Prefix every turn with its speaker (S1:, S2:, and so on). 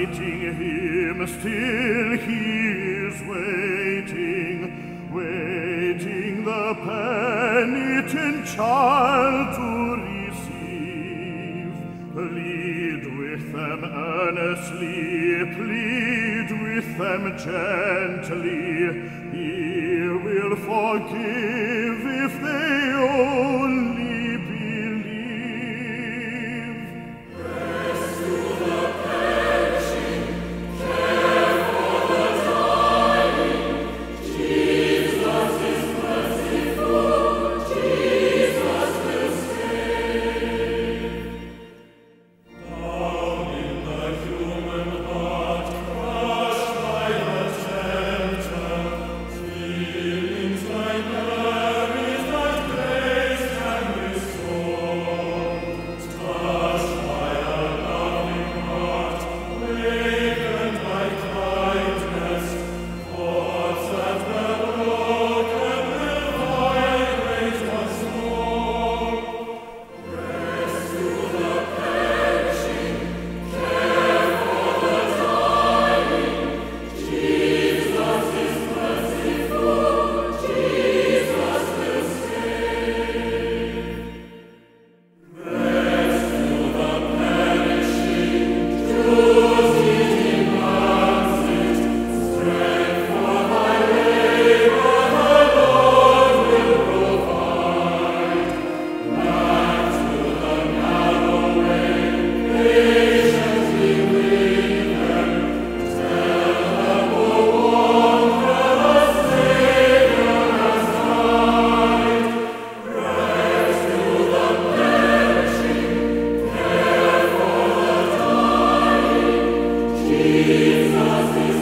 S1: sighting him, still he is waiting, waiting the penitent child to receive. Plead with them earnestly, plead with them gently, he will forgive. Jesus.